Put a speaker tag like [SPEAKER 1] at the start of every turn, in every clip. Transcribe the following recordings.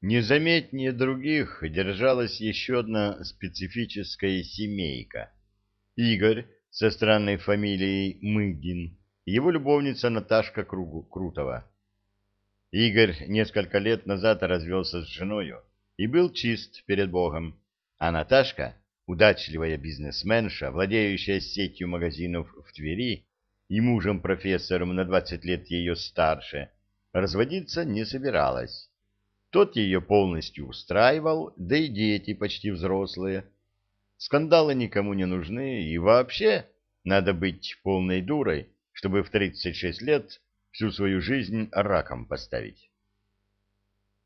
[SPEAKER 1] Незаметнее других держалась еще одна специфическая семейка. Игорь со странной фамилией Мыгин и его любовница Наташка Кругу, Крутова. Игорь несколько лет назад развелся с женою и был чист перед Богом, а Наташка, удачливая бизнесменша, владеющая сетью магазинов в Твери и мужем-профессором на 20 лет ее старше, разводиться не собиралась. Тот ее полностью устраивал, да и дети почти взрослые. Скандалы никому не нужны, и вообще надо быть полной дурой, чтобы в 36 лет всю свою жизнь раком поставить.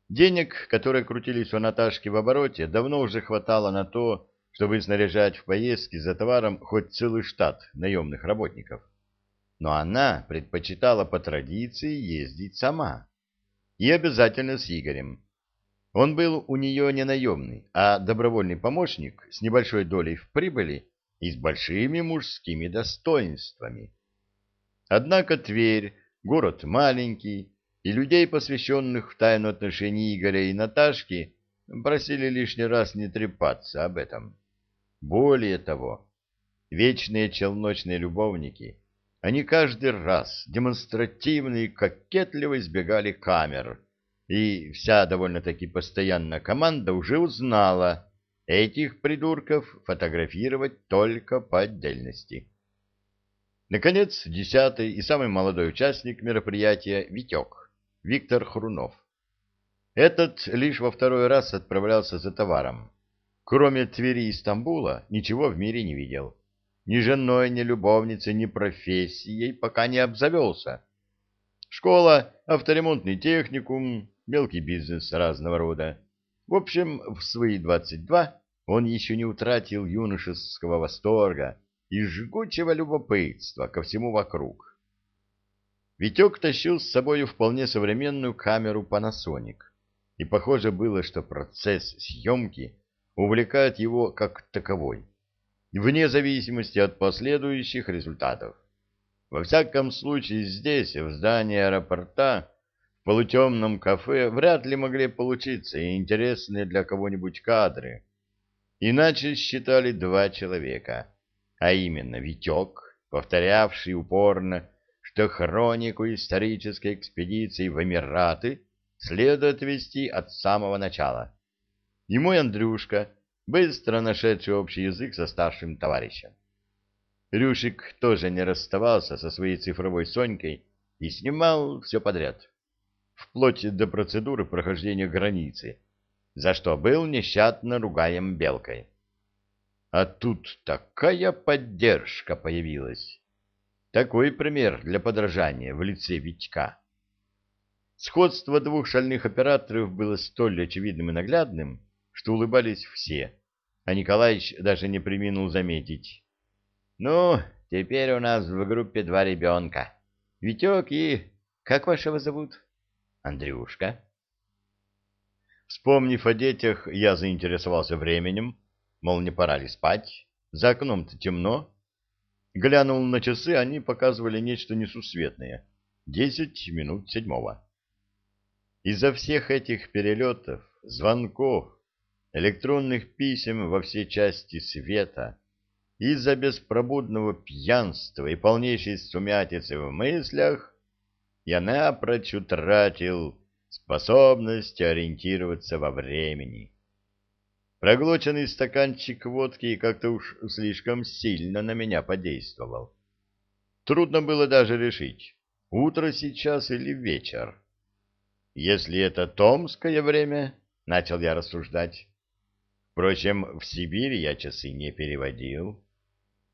[SPEAKER 1] Денег, которые крутились у Наташки в обороте, давно уже хватало на то, чтобы снаряжать в поездки за товаром хоть целый штат наемных работников. Но она предпочитала по традиции ездить сама и обязательно с Игорем. Он был у нее не наемный, а добровольный помощник с небольшой долей в прибыли и с большими мужскими достоинствами. Однако Тверь — город маленький, и людей, посвященных в тайну отношений Игоря и Наташки, просили лишний раз не трепаться об этом. Более того, вечные челночные любовники — они каждый раз демонстративно и кокетливо избегали камер, и вся довольно-таки постоянная команда уже узнала, этих придурков фотографировать только по отдельности. Наконец, десятый и самый молодой участник мероприятия Витек, Виктор Хрунов. Этот лишь во второй раз отправлялся за товаром. Кроме Твери и Стамбула, ничего в мире не видел ни женой, ни любовницей, ни профессией пока не обзавелся. Школа, авторемонтный техникум, мелкий бизнес разного рода. В общем, в свои двадцать два он еще не утратил юношеского восторга и жгучего любопытства ко всему вокруг. Витек тащил с собой вполне современную камеру Panasonic, и похоже было, что процесс съемки увлекает его как таковой вне зависимости от последующих результатов. Во всяком случае, здесь, в здании аэропорта, в полутемном кафе, вряд ли могли получиться интересные для кого-нибудь кадры. Иначе считали два человека, а именно Витек, повторявший упорно, что хронику исторической экспедиции в Эмираты следует вести от самого начала. И мой Андрюшка — быстро нашедший общий язык со старшим товарищем. Рюшик тоже не расставался со своей цифровой Сонькой и снимал все подряд, вплоть до процедуры прохождения границы, за что был нещадно ругаем белкой. А тут такая поддержка появилась. Такой пример для подражания в лице Витька. Сходство двух шальных операторов было столь очевидным и наглядным, что улыбались все, а Николаевич даже не приминул заметить. «Ну, теперь у нас в группе два ребенка. Витек и... Как вашего зовут?» «Андрюшка». Вспомнив о детях, я заинтересовался временем, мол, не пора ли спать, за окном-то темно. Глянул на часы, они показывали нечто несусветное. Десять минут седьмого. Из-за всех этих перелетов, звонков, электронных писем во все части света, из-за беспробудного пьянства и полнейшей сумятицы в мыслях я напрочь утратил способность ориентироваться во времени. Проглоченный стаканчик водки как-то уж слишком сильно на меня подействовал. Трудно было даже решить, утро сейчас или вечер. Если это томское время, — начал я рассуждать, Впрочем, в Сибири я часы не переводил.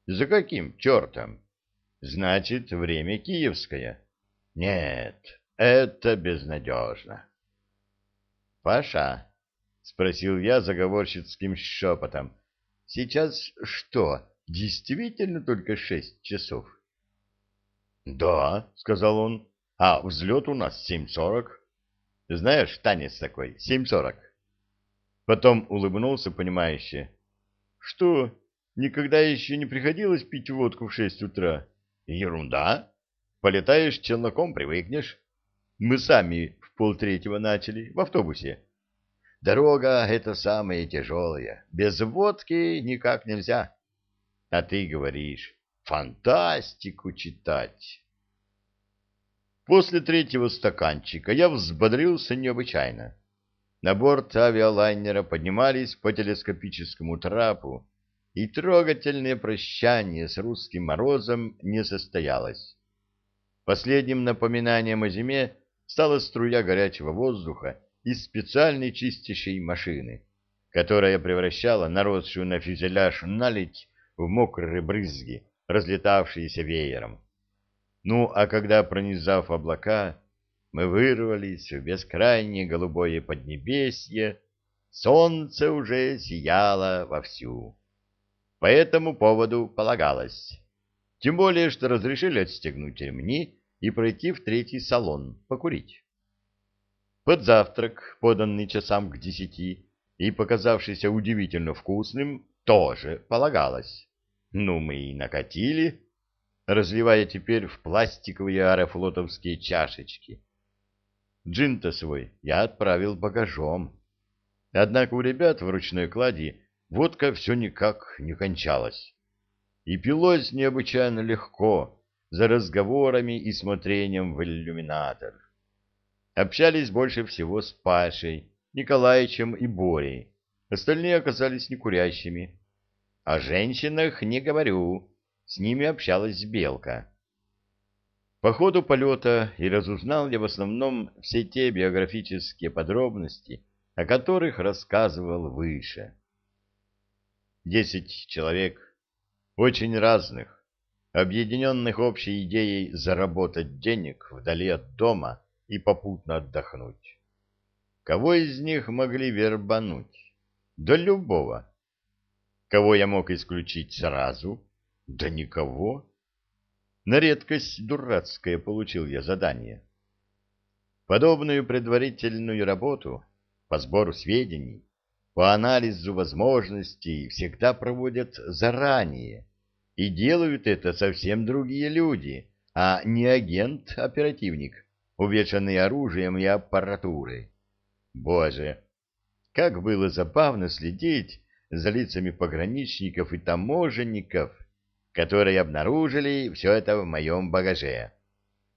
[SPEAKER 1] За каким чертом? Значит, время киевское. Нет, это безнадежно. Паша, — спросил я заговорщицким шепотом, — сейчас что, действительно только шесть часов? — Да, — сказал он, — а взлет у нас семь сорок. Знаешь, танец такой, семь сорок. Потом улыбнулся понимающе. Что, никогда еще не приходилось пить водку в шесть утра? Ерунда. Полетаешь челноком, привыкнешь. Мы сами в полтретьего начали, в автобусе. дорога — это самое тяжелое. Без водки никак нельзя. А ты говоришь, фантастику читать. После третьего стаканчика я взбодрился необычайно. На борт авиалайнера поднимались по телескопическому трапу, и трогательное прощание с русским морозом не состоялось. Последним напоминанием о зиме стала струя горячего воздуха из специальной чистящей машины, которая превращала наросшую на фюзеляж наледь в мокрые брызги, разлетавшиеся веером. Ну, а когда, пронизав облака, мы вырвались в бескрайнее голубое поднебесье, солнце уже сияло вовсю. По этому поводу полагалось. Тем более, что разрешили отстегнуть ремни и пройти в третий салон, покурить. Под завтрак, поданный часам к десяти и показавшийся удивительно вкусным, тоже полагалось. Ну, мы и накатили, разливая теперь в пластиковые аэрофлотовские чашечки. Джин-то свой я отправил багажом. Однако у ребят в ручной клади водка все никак не кончалась. И пилось необычайно легко, за разговорами и смотрением в иллюминатор. Общались больше всего с Пашей, Николаевичем и Борей. Остальные оказались некурящими. О женщинах не говорю, с ними общалась Белка. По ходу полета и разузнал я в основном все те биографические подробности, о которых рассказывал выше. Десять человек, очень разных, объединенных общей идеей заработать денег вдали от дома и попутно отдохнуть. Кого из них могли вербануть? Да любого. Кого я мог исключить сразу? Да никого. На редкость дурацкое получил я задание. Подобную предварительную работу по сбору сведений, по анализу возможностей всегда проводят заранее, и делают это совсем другие люди, а не агент-оперативник, увешанный оружием и аппаратурой. Боже, как было забавно следить за лицами пограничников и таможенников, которые обнаружили все это в моем багаже.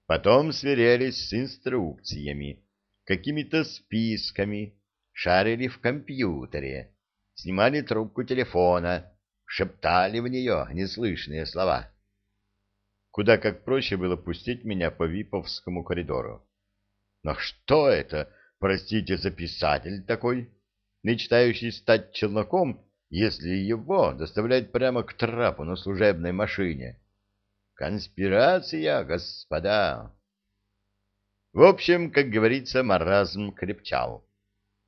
[SPEAKER 1] Потом сверялись с инструкциями, какими-то списками, шарили в компьютере, снимали трубку телефона, шептали в нее неслышные слова. Куда как проще было пустить меня по Виповскому коридору. Но что это, простите, за писатель такой, мечтающий стать челноком если его доставлять прямо к трапу на служебной машине. Конспирация, господа! В общем, как говорится, маразм крепчал.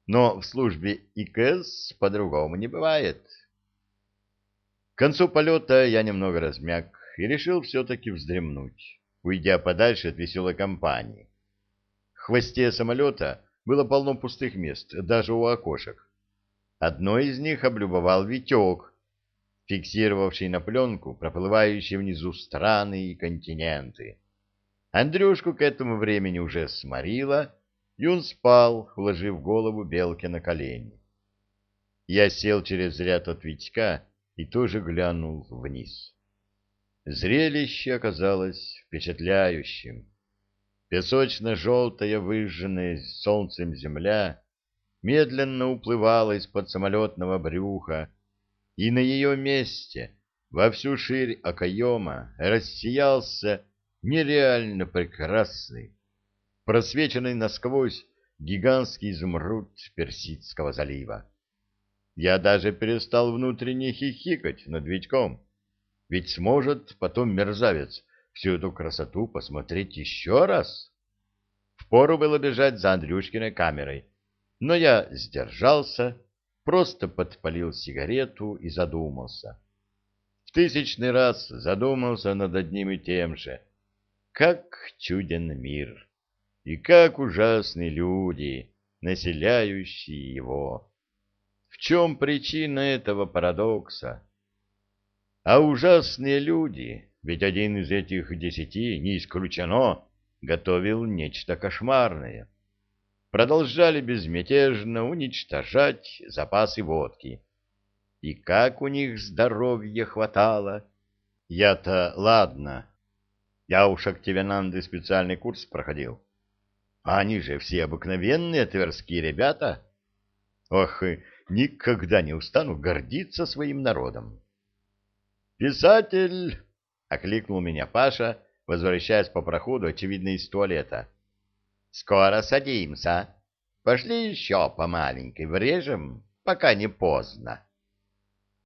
[SPEAKER 1] Но в службе ИКС по-другому не бывает. К концу полета я немного размяк и решил все-таки вздремнуть, уйдя подальше от веселой компании. В хвосте самолета было полно пустых мест, даже у окошек. Одно из них облюбовал Витек, фиксировавший на пленку проплывающие внизу страны и континенты. Андрюшку к этому времени уже сморило, и он спал, уложив голову белке на колени. Я сел через ряд от Витька и тоже глянул вниз. Зрелище оказалось впечатляющим. Песочно-желтая, выжженная солнцем земля медленно уплывала из-под самолетного брюха, и на ее месте во всю ширь окоема рассиялся нереально прекрасный, просвеченный насквозь гигантский изумруд Персидского залива. Я даже перестал внутренне хихикать над Витьком, ведь сможет потом мерзавец всю эту красоту посмотреть еще раз. Впору было бежать за Андрюшкиной камерой, но я сдержался, просто подпалил сигарету и задумался. В тысячный раз задумался над одним и тем же. Как чуден мир, и как ужасны люди, населяющие его. В чем причина этого парадокса? А ужасные люди, ведь один из этих десяти, не исключено, готовил нечто кошмарное. Продолжали безмятежно уничтожать запасы водки. И как у них здоровья хватало! Я-то ладно, я у Шактивенанды специальный курс проходил. А они же все обыкновенные тверские ребята. Ох, никогда не устану гордиться своим народом. «Писатель!» — окликнул меня Паша, возвращаясь по проходу, очевидно, из туалета. «Скоро садимся. Пошли еще по маленькой врежем, пока не поздно».